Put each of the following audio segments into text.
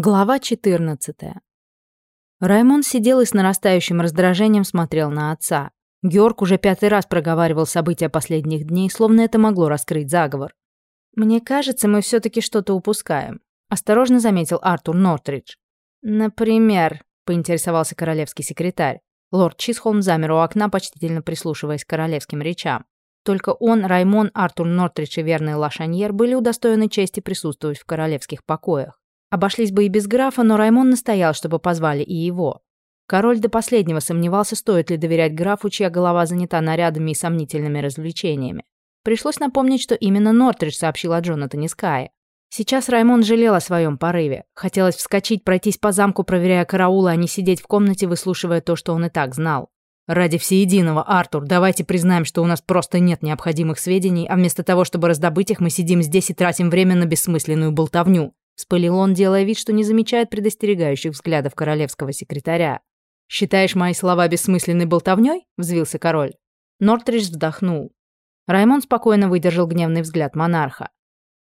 Глава 14. Раймон сидел и с нарастающим раздражением смотрел на отца. Георг уже пятый раз проговаривал события последних дней, словно это могло раскрыть заговор. «Мне кажется, мы все-таки что-то упускаем», — осторожно заметил Артур Нортридж. «Например», — поинтересовался королевский секретарь. Лорд Чисхолм замер у окна, почтительно прислушиваясь к королевским речам. Только он, Раймон, Артур Нортридж и верный Лашаньер были удостоены чести присутствовать в королевских покоях. Обошлись бы и без графа, но Раймон настоял, чтобы позвали и его. Король до последнего сомневался, стоит ли доверять графу, чья голова занята нарядами и сомнительными развлечениями. Пришлось напомнить, что именно Нортридж сообщил о Джонатане Скае. Сейчас Раймон жалел о своем порыве. Хотелось вскочить, пройтись по замку, проверяя караулы, а не сидеть в комнате, выслушивая то, что он и так знал. «Ради всеединого, Артур, давайте признаем, что у нас просто нет необходимых сведений, а вместо того, чтобы раздобыть их, мы сидим здесь и тратим время на бессмысленную болтовню. Вспылил он, делая вид, что не замечает предостерегающих взглядов королевского секретаря. «Считаешь мои слова бессмысленной болтовнёй?» – взвился король. Нортридж вздохнул. Раймон спокойно выдержал гневный взгляд монарха.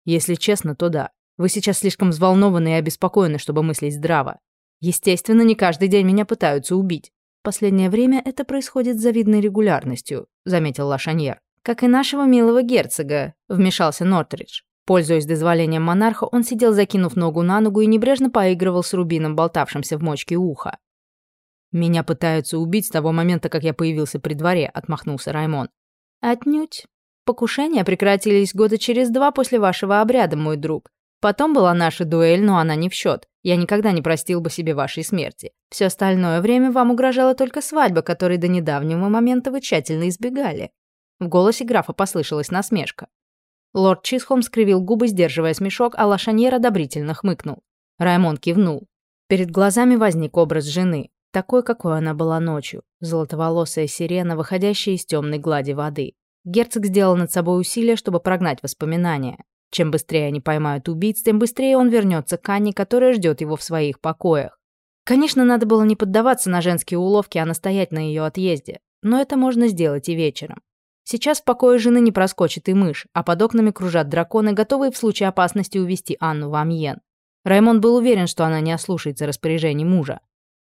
«Если честно, то да. Вы сейчас слишком взволнованы и обеспокоены, чтобы мыслить здраво. Естественно, не каждый день меня пытаются убить. Последнее время это происходит с завидной регулярностью», – заметил Лашаньер. «Как и нашего милого герцога», – вмешался Нортридж. Пользуясь дозволением монарха, он сидел, закинув ногу на ногу и небрежно поигрывал с рубином, болтавшимся в мочке уха. «Меня пытаются убить с того момента, как я появился при дворе», — отмахнулся Раймон. «Отнюдь. Покушения прекратились года через два после вашего обряда, мой друг. Потом была наша дуэль, но она не в счет. Я никогда не простил бы себе вашей смерти. Все остальное время вам угрожала только свадьба, которой до недавнего момента вы тщательно избегали». В голосе графа послышалась насмешка. Лорд Чисхом скривил губы, сдерживая смешок, а Лашаньер одобрительно хмыкнул. Раймон кивнул. Перед глазами возник образ жены, такой, какой она была ночью, золотоволосая сирена, выходящая из темной глади воды. Герцог сделал над собой усилие, чтобы прогнать воспоминания. Чем быстрее они поймают убийц, тем быстрее он вернется к Анне, которая ждет его в своих покоях. Конечно, надо было не поддаваться на женские уловки, а настоять на ее отъезде. Но это можно сделать и вечером. Сейчас в покое жены не проскочит и мышь, а под окнами кружат драконы, готовые в случае опасности увести Анну в Амьен. Раймонд был уверен, что она не ослушается распоряжений мужа.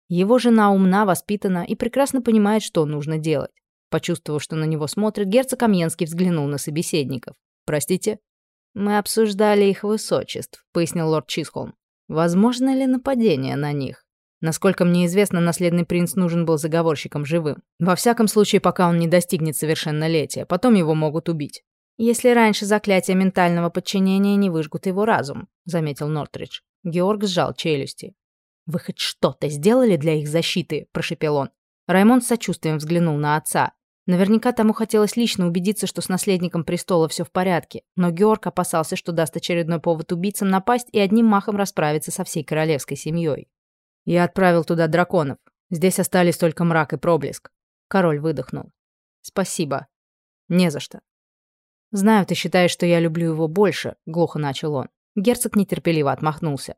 Его жена умна, воспитана и прекрасно понимает, что нужно делать. Почувствовав, что на него смотрит, герцог Амьенский взглянул на собеседников. «Простите?» «Мы обсуждали их высочеств», — пояснил лорд Чисхолм. «Возможно ли нападение на них?» Насколько мне известно, наследный принц нужен был заговорщиком живым. Во всяком случае, пока он не достигнет совершеннолетия, потом его могут убить. «Если раньше заклятие ментального подчинения не выжгут его разум», — заметил Нортридж. Георг сжал челюсти. «Вы хоть что-то сделали для их защиты?» – прошепел он. Раймонд с сочувствием взглянул на отца. Наверняка тому хотелось лично убедиться, что с наследником престола все в порядке, но Георг опасался, что даст очередной повод убийцам напасть и одним махом расправиться со всей королевской семьей. Я отправил туда драконов. Здесь остались только мрак и проблеск. Король выдохнул. Спасибо. Не за что. Знаю, ты считаешь, что я люблю его больше, глухо начал он. Герцог нетерпеливо отмахнулся.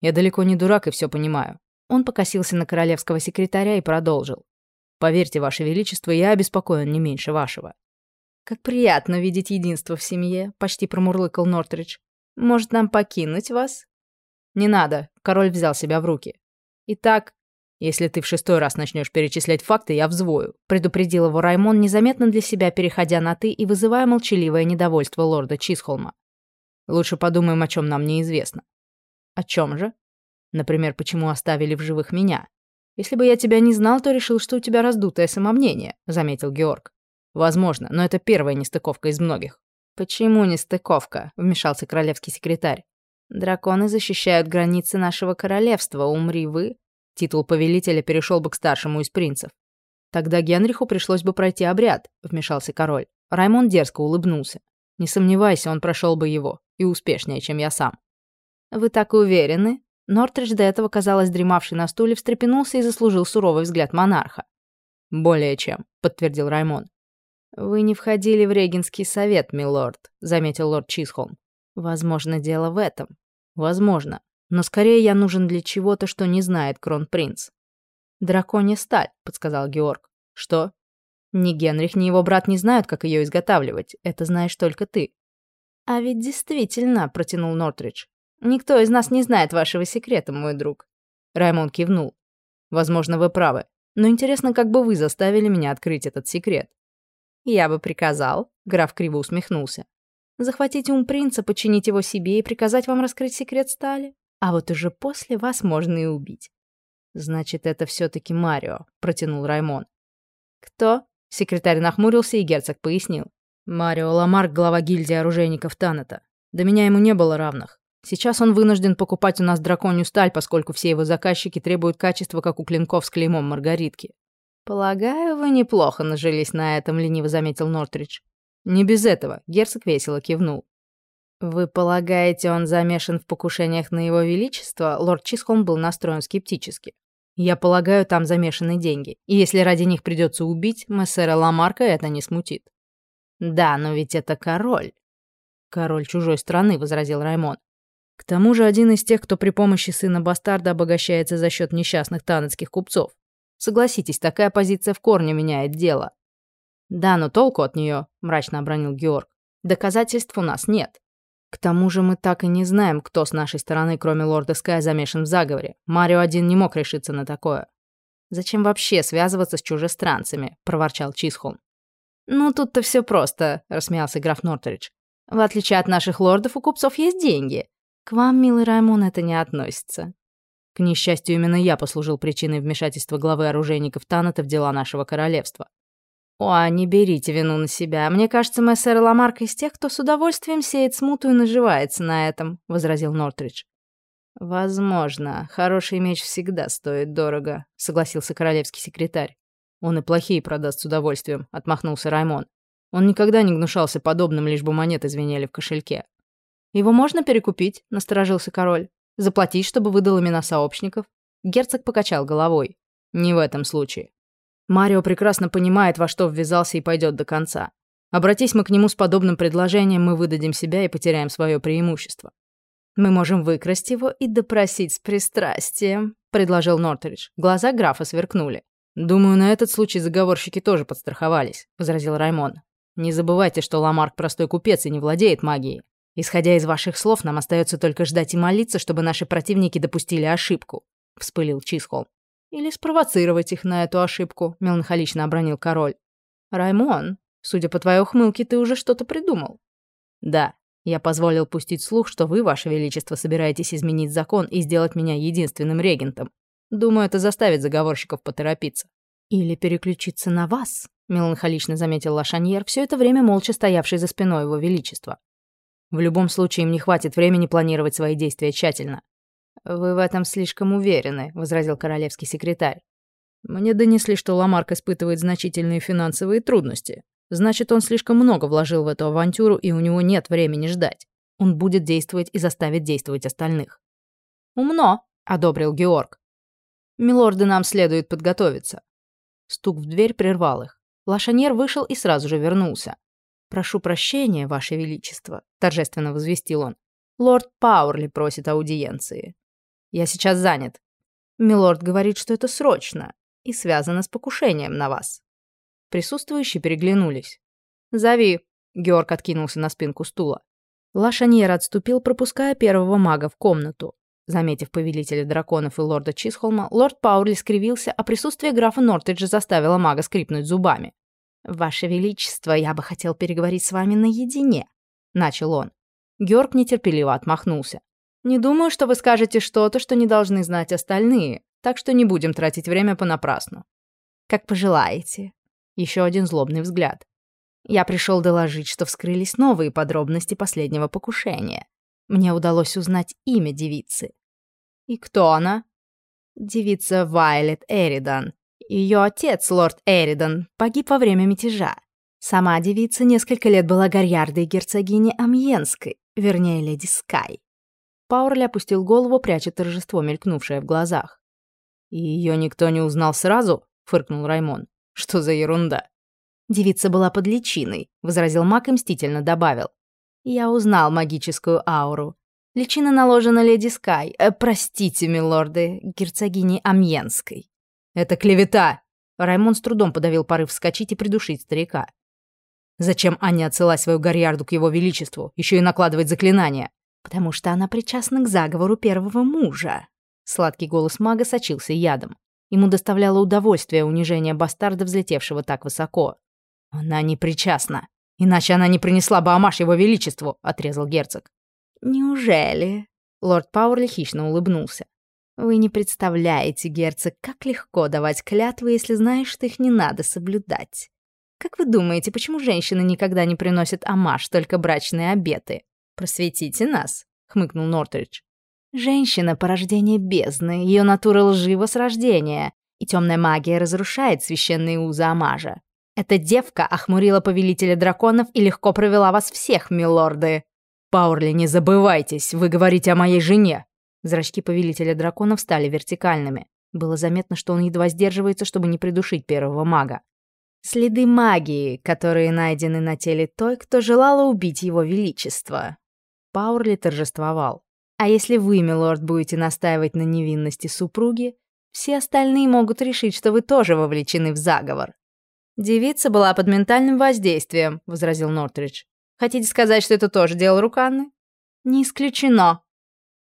Я далеко не дурак и все понимаю. Он покосился на королевского секретаря и продолжил. Поверьте, ваше величество, я обеспокоен не меньше вашего. Как приятно видеть единство в семье, почти промурлыкал Нортридж. Может, нам покинуть вас? Не надо, король взял себя в руки. Итак, если ты в шестой раз начнешь перечислять факты, я взвою», предупредил его Раймон, незаметно для себя переходя на «ты» и вызывая молчаливое недовольство лорда Чисхолма. «Лучше подумаем, о чем нам неизвестно». «О чем же?» «Например, почему оставили в живых меня?» «Если бы я тебя не знал, то решил, что у тебя раздутое самомнение», заметил Георг. «Возможно, но это первая нестыковка из многих». «Почему нестыковка?» вмешался королевский секретарь. «Драконы защищают границы нашего королевства, умри вы, Титул повелителя перешел бы к старшему из принцев. Тогда Генриху пришлось бы пройти обряд, вмешался король. Раймон дерзко улыбнулся. Не сомневайся, он прошел бы его. И успешнее, чем я сам. Вы так уверены? Нортридж, до этого казалось дремавший на стуле, встрепенулся и заслужил суровый взгляд монарха. «Более чем», — подтвердил Раймон. «Вы не входили в регенский совет, милорд», — заметил лорд Чисхолм. «Возможно, дело в этом. Возможно. Но скорее я нужен для чего-то, что не знает кронпринц. «Драконья сталь», — подсказал Георг. «Что?» «Ни Генрих, ни его брат не знают, как ее изготавливать. Это знаешь только ты». «А ведь действительно», — протянул Нортридж. Никто из нас не знает вашего секрета, мой друг. Раймон кивнул. Возможно, вы правы. Но интересно, как бы вы заставили меня открыть этот секрет. Я бы приказал, граф криво усмехнулся. Захватить ум принца, подчинить его себе и приказать вам раскрыть секрет стали. А вот уже после вас можно и убить. Значит, это все-таки Марио, протянул Раймон. Кто? Секретарь нахмурился, и герцог пояснил. Марио Ламарк, глава гильдии оружейников Таната. До меня ему не было равных. Сейчас он вынужден покупать у нас драконью сталь, поскольку все его заказчики требуют качества, как у клинков с клеймом Маргаритки. «Полагаю, вы неплохо нажились на этом», — лениво заметил Нортридж. «Не без этого», — герцог весело кивнул. «Вы полагаете, он замешан в покушениях на его величество?» Лорд Чисхолм был настроен скептически. «Я полагаю, там замешаны деньги, и если ради них придется убить, мессера Ламарка это не смутит». «Да, но ведь это король». «Король чужой страны», — возразил Раймон. К тому же один из тех, кто при помощи сына бастарда обогащается за счет несчастных танецких купцов. Согласитесь, такая позиция в корне меняет дело. Да, но толку от нее, мрачно обронил Георг. Доказательств у нас нет. К тому же мы так и не знаем, кто с нашей стороны, кроме лорда Скай, замешан в заговоре. Марио один не мог решиться на такое. «Зачем вообще связываться с чужестранцами?» – проворчал Чисхолм. «Ну, тут-то все просто», – рассмеялся граф Нортридж. «В отличие от наших лордов, у купцов есть деньги. К вам, милый Раймон, это не относится. К несчастью, именно я послужил причиной вмешательства главы оружейников Таната в дела нашего королевства. «О, не берите вину на себя. Мне кажется, мессер Ламарк из тех, кто с удовольствием сеет смуту и наживается на этом», — возразил Нортридж. «Возможно. Хороший меч всегда стоит дорого», — согласился королевский секретарь. «Он и плохие продаст с удовольствием», — отмахнулся Раймон. Он никогда не гнушался подобным, лишь бы монеты звенели в кошельке. «Его можно перекупить?» — насторожился король. «Заплатить, чтобы выдал имена сообщников?» Герцог покачал головой. «Не в этом случае. Марио прекрасно понимает, во что ввязался и пойдет до конца. Обратись мы к нему с подобным предложением, мы выдадим себя и потеряем свое преимущество. Мы можем выкрасть его и допросить с пристрастием», — предложил Нортридж. Глаза графа сверкнули. «Думаю, на этот случай заговорщики тоже подстраховались», — возразил Раймон. «Не забывайте, что Ламарк простой купец и не владеет магией. Исходя из ваших слов, нам остается только ждать и молиться, чтобы наши противники допустили ошибку», — вспылил Чисхолм. «Или спровоцировать их на эту ошибку», — меланхолично обронил король. «Раймон, судя по твоей ухмылке, ты уже что-то придумал». «Да, я позволил пустить слух, что вы, ваше величество, собираетесь изменить закон и сделать меня единственным регентом. Думаю, это заставит заговорщиков поторопиться». «Или переключиться на вас», — меланхолично заметил Лашаньер, все это время молча стоявший за спиной его величества. В любом случае им не хватит времени планировать свои действия тщательно. «Вы в этом слишком уверены», — возразил королевский секретарь. «Мне донесли, что Ламарк испытывает значительные финансовые трудности. Значит, он слишком много вложил в эту авантюру, и у него нет времени ждать. Он будет действовать и заставит действовать остальных». «Умно», — одобрил Георг. «Милорды, нам следует подготовиться». Стук в дверь прервал их. Лашаньер вышел и сразу же вернулся. «Прошу прощения, Ваше Величество», — торжественно возвестил он. «Лорд Пауэрли просит аудиенции. Я сейчас занят. Милорд говорит, что это срочно и связано с покушением на вас». Присутствующие переглянулись. «Зови», — Георг откинулся на спинку стула. Лашаньер отступил, пропуская первого мага в комнату. Заметив повелителя драконов и лорда Чисхолма, лорд Пауэрли скривился, а присутствие графа Нортеджа заставило мага скрипнуть зубами. «Ваше Величество, я бы хотел переговорить с вами наедине», — начал он. Георг нетерпеливо отмахнулся. «Не думаю, что вы скажете что-то, что не должны знать остальные, так что не будем тратить время понапрасну». «Как пожелаете». Еще один злобный взгляд. Я пришел доложить, что вскрылись новые подробности последнего покушения. Мне удалось узнать имя девицы. «И кто она?» «Девица Вайлет Эридан», ее отец, лорд Эридан, погиб во время мятежа. Сама девица несколько лет была гарьярдой герцогини Амьенской, вернее, леди Скай. Паурли опустил голову, пряча торжество, мелькнувшее в глазах. «И ее никто не узнал сразу?» — фыркнул Раймон. «Что за ерунда?» «Девица была под личиной», — возразил маг и мстительно добавил. «Я узнал магическую ауру. Личина наложена леди Скай, э, простите, милорды, герцогини Амьенской». «Это клевета!» Раймон с трудом подавил порыв вскочить и придушить старика. «Зачем Аня отсылать свою Гарьярду к его величеству, еще и накладывать заклинания? Потому что она причастна к заговору первого мужа. Сладкий голос мага сочился ядом. Ему доставляло удовольствие унижение бастарда, взлетевшего так высоко. «Она не причастна. Иначе она не принесла бы амаш его величеству», — отрезал герцог. «Неужели?» — лорд Пауэрли хищно улыбнулся. «Вы не представляете, герцог, как легко давать клятвы, если знаешь, что их не надо соблюдать. Как вы думаете, почему женщины никогда не приносят амаш, только брачные обеты? Просветите нас», — хмыкнул Нортридж. «Женщина — порождение бездны, ее натура лжива с рождения, и темная магия разрушает священные узы амажа. Эта девка охмурила повелителя драконов и легко провела вас всех, милорды». «Паурли, не забывайтесь, вы говорите о моей жене!» Зрачки повелителя драконов стали вертикальными. Было заметно, что он едва сдерживается, чтобы не придушить первого мага. Следы магии, которые найдены на теле той, кто желала убить его величество. Паурли торжествовал. А если вы, милорд, будете настаивать на невинности супруги, все остальные могут решить, что вы тоже вовлечены в заговор. Девица была под ментальным воздействием, возразил Нортридж. Хотите сказать, что это тоже дело рук Анны? Не исключено.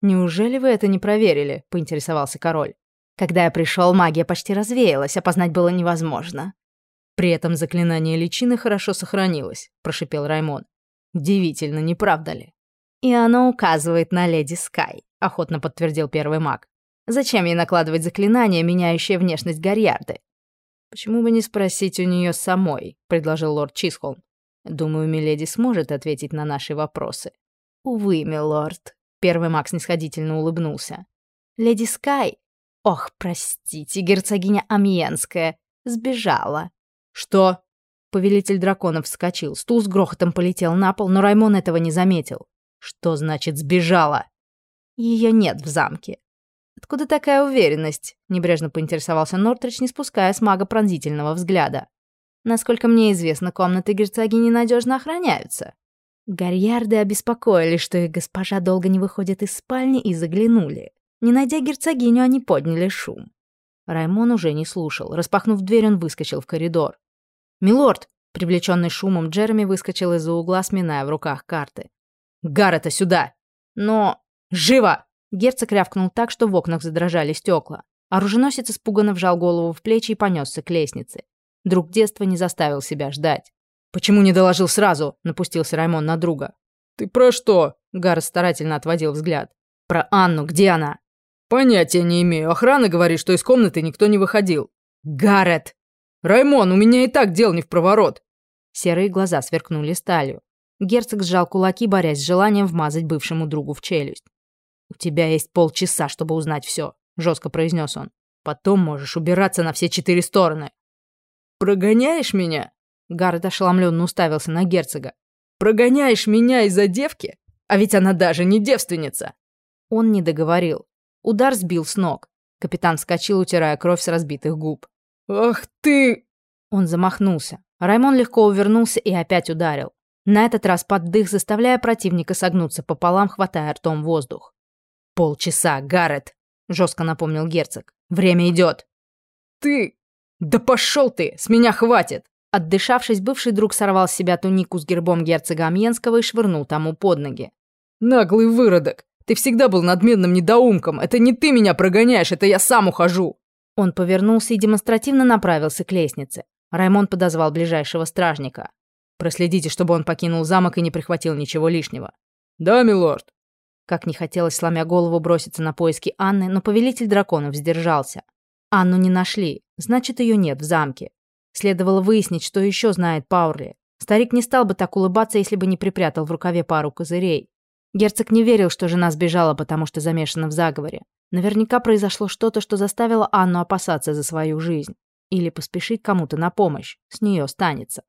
Неужели вы это не проверили? поинтересовался король. Когда я пришел, магия почти развеялась, опознать было невозможно. При этом заклинание личины хорошо сохранилось, прошипел Раймон. Удивительно, не правда ли? И оно указывает на леди Скай, охотно подтвердил первый маг. Зачем ей накладывать заклинание, меняющее внешность Гарьярды? Почему бы не спросить у нее самой, предложил лорд Чисхолм. Думаю, миледи сможет ответить на наши вопросы. Увы, милорд, первый маг снисходительно улыбнулся. Леди Скай, ох, простите, герцогиня Амьенская, сбежала. «Что?» Повелитель драконов вскочил. Стул с грохотом полетел на пол, но Раймон этого не заметил. «Что значит сбежала?» «Ее нет в замке». «Откуда такая уверенность?» — небрежно поинтересовался Нортрич, не спуская с мага пронзительного взгляда. «Насколько мне известно, комнаты герцогини надежно охраняются». Гарьярды обеспокоили, что их госпожа долго не выходит из спальни, и заглянули. Не найдя герцогиню, они подняли шум. Раймон уже не слушал. Распахнув дверь, он выскочил в коридор. «Милорд!» Привлеченный шумом, Джереми выскочил из-за угла, сминая в руках карты. «Гаррета сюда!» «Но...» «Живо!» Герцог рявкнул так, что в окнах задрожали стекла. Оруженосец испуганно вжал голову в плечи и понесся к лестнице. Друг детства не заставил себя ждать. «Почему не доложил сразу?» — напустился Раймон на друга. «Ты про что?» — Гаррет старательно отводил взгляд. «Про Анну. Где она?» «Понятия не имею. Охрана говорит, что из комнаты никто не выходил». «Гаррет!» «Раймон, у меня и так дел не в проворот!» Серые глаза сверкнули сталью. Герцог сжал кулаки, борясь с желанием вмазать бывшему другу в челюсть. «У тебя есть полчаса, чтобы узнать все», — жестко произнес он. «Потом можешь убираться на все четыре стороны». «Прогоняешь меня?» Гаррет ошеломленно уставился на герцога. «Прогоняешь меня из-за девки? А ведь она даже не девственница!» Он не договорил. Удар сбил с ног. Капитан вскочил, утирая кровь с разбитых губ. «Ах ты!» Он замахнулся. Раймон легко увернулся и опять ударил. На этот раз под дых, заставляя противника согнуться пополам, хватая ртом воздух. «Полчаса, Гаррет!» — жестко напомнил герцог. «Время идет!» «Ты! Да пошел ты! С меня хватит!» Отдышавшись, бывший друг сорвал с себя тунику с гербом герцога Амьенского и швырнул тому под ноги. «Наглый выродок! Ты всегда был надменным недоумком! Это не ты меня прогоняешь, это я сам ухожу!» Он повернулся и демонстративно направился к лестнице. Раймон подозвал ближайшего стражника. «Проследите, чтобы он покинул замок и не прихватил ничего лишнего». «Да, милорд». Как не хотелось, сломя голову, броситься на поиски Анны, но повелитель драконов сдержался. Анну не нашли, значит, ее нет в замке. Следовало выяснить, что еще знает Паурли. Старик не стал бы так улыбаться, если бы не припрятал в рукаве пару козырей. Герцог не верил, что жена сбежала, потому что замешана в заговоре. Наверняка произошло что-то, что заставило Анну опасаться за свою жизнь. Или поспешить кому-то на помощь. С нее останется.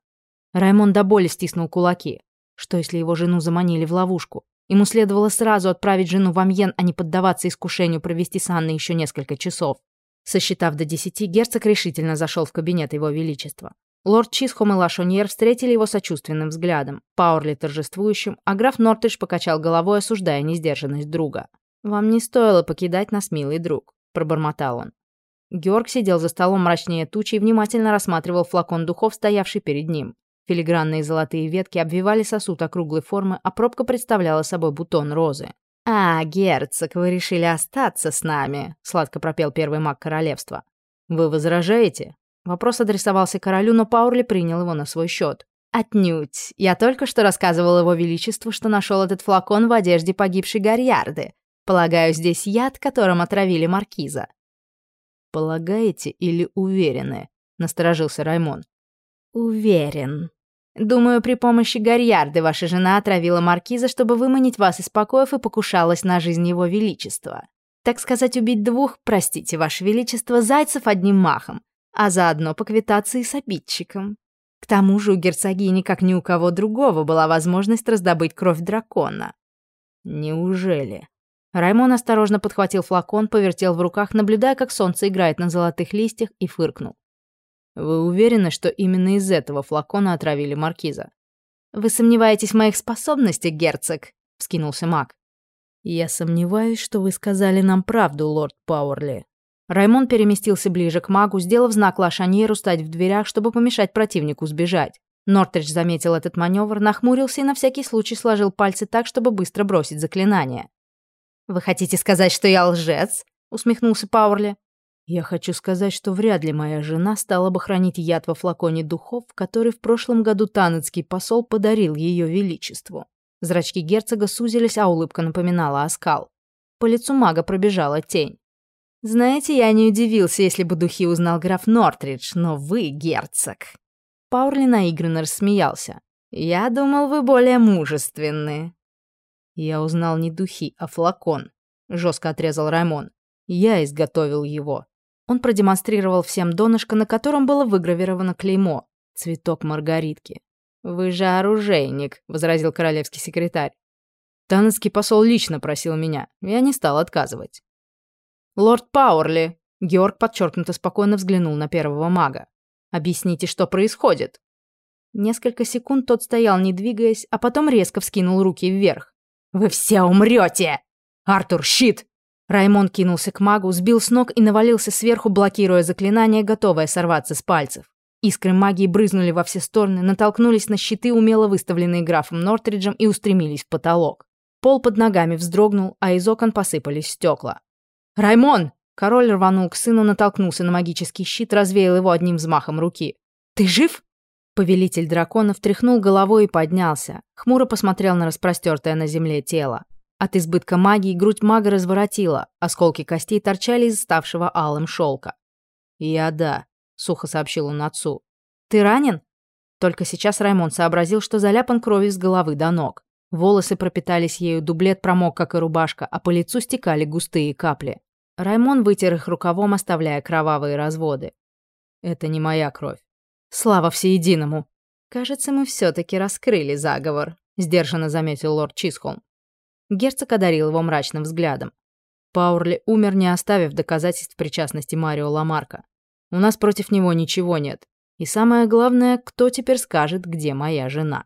Раймон до боли стиснул кулаки. Что, если его жену заманили в ловушку? Ему следовало сразу отправить жену в Амьен, а не поддаваться искушению провести с Анной еще несколько часов. Сосчитав до десяти, герцог решительно зашел в кабинет его величества. Лорд Чисхом и Лашоньер встретили его сочувственным взглядом, Пауэрли торжествующим, а граф Нортедж покачал головой, осуждая несдержанность друга. «Вам не стоило покидать нас, милый друг», — пробормотал он. Георг сидел за столом мрачнее тучи и внимательно рассматривал флакон духов, стоявший перед ним. Филигранные золотые ветки обвивали сосуд округлой формы, а пробка представляла собой бутон розы. «А, герцог, вы решили остаться с нами», — сладко пропел первый маг королевства. «Вы возражаете?» Вопрос адресовался королю, но Паурли принял его на свой счет. «Отнюдь. Я только что рассказывал его величеству, что нашел этот флакон в одежде погибшей Гарьярды. Полагаю, здесь яд, которым отравили маркиза». «Полагаете или уверены?» — насторожился Раймон. «Уверен. Думаю, при помощи Гарьярды ваша жена отравила маркиза, чтобы выманить вас из покоев и покушалась на жизнь его величества. Так сказать, убить двух, простите, ваше величество, зайцев одним махом, а заодно поквитаться и с обидчиком. К тому же у герцогини, как ни у кого другого, была возможность раздобыть кровь дракона. Неужели? Раймон осторожно подхватил флакон, повертел в руках, наблюдая, как солнце играет на золотых листьях, и фыркнул. «Вы уверены, что именно из этого флакона отравили маркиза?» «Вы сомневаетесь в моих способностях, герцог?» — вскинулся маг. «Я сомневаюсь, что вы сказали нам правду, лорд Пауэрли». Раймон переместился ближе к магу, сделав знак Лашаньеру стать в дверях, чтобы помешать противнику сбежать. Нортридж заметил этот маневр, нахмурился и на всякий случай сложил пальцы так, чтобы быстро бросить заклинание. «Вы хотите сказать, что я лжец?» — усмехнулся Пауэрли. «Я хочу сказать, что вряд ли моя жена стала бы хранить яд во флаконе духов, который в прошлом году танецкий посол подарил ее величеству». Зрачки герцога сузились, а улыбка напоминала оскал. По лицу мага пробежала тень. «Знаете, я не удивился, если бы духи узнал граф Нортридж, но вы герцог». Пауэрли наигранно рассмеялся. «Я думал, вы более мужественны». «Я узнал не духи, а флакон», — жестко отрезал Раймон. «Я изготовил его». Он продемонстрировал всем донышко, на котором было выгравировано клеймо. Цветок маргаритки. «Вы же оружейник», — возразил королевский секретарь. Танецкий посол лично просил меня. Я не стал отказывать. «Лорд Пауэрли», — Георг подчеркнуто спокойно взглянул на первого мага. «Объясните, что происходит?» Несколько секунд тот стоял, не двигаясь, а потом резко вскинул руки вверх. «Вы все умрете! Артур, щит!» Раймон кинулся к магу, сбил с ног и навалился сверху, блокируя заклинание, готовое сорваться с пальцев. Искры магии брызнули во все стороны, натолкнулись на щиты, умело выставленные графом Нортриджем, и устремились в потолок. Пол под ногами вздрогнул, а из окон посыпались стекла. «Раймон!» Король рванул к сыну, натолкнулся на магический щит, развеял его одним взмахом руки. «Ты жив?» Повелитель драконов тряхнул головой и поднялся. Хмуро посмотрел на распростертое на земле тело. От избытка магии грудь мага разворотила, осколки костей торчали из ставшего алым шелка. «Я да», — сухо сообщил он отцу. «Ты ранен?» Только сейчас Раймон сообразил, что заляпан кровью с головы до ног. Волосы пропитались ею, дублет промок, как и рубашка, а по лицу стекали густые капли. Раймон вытер их рукавом, оставляя кровавые разводы. «Это не моя кровь. Слава всеединому!» «Кажется, мы все-таки раскрыли заговор», — сдержанно заметил лорд Чисхолм. Герцог одарил его мрачным взглядом. Паурли умер, не оставив доказательств причастности Марио Ламарка. У нас против него ничего нет. И самое главное, кто теперь скажет, где моя жена?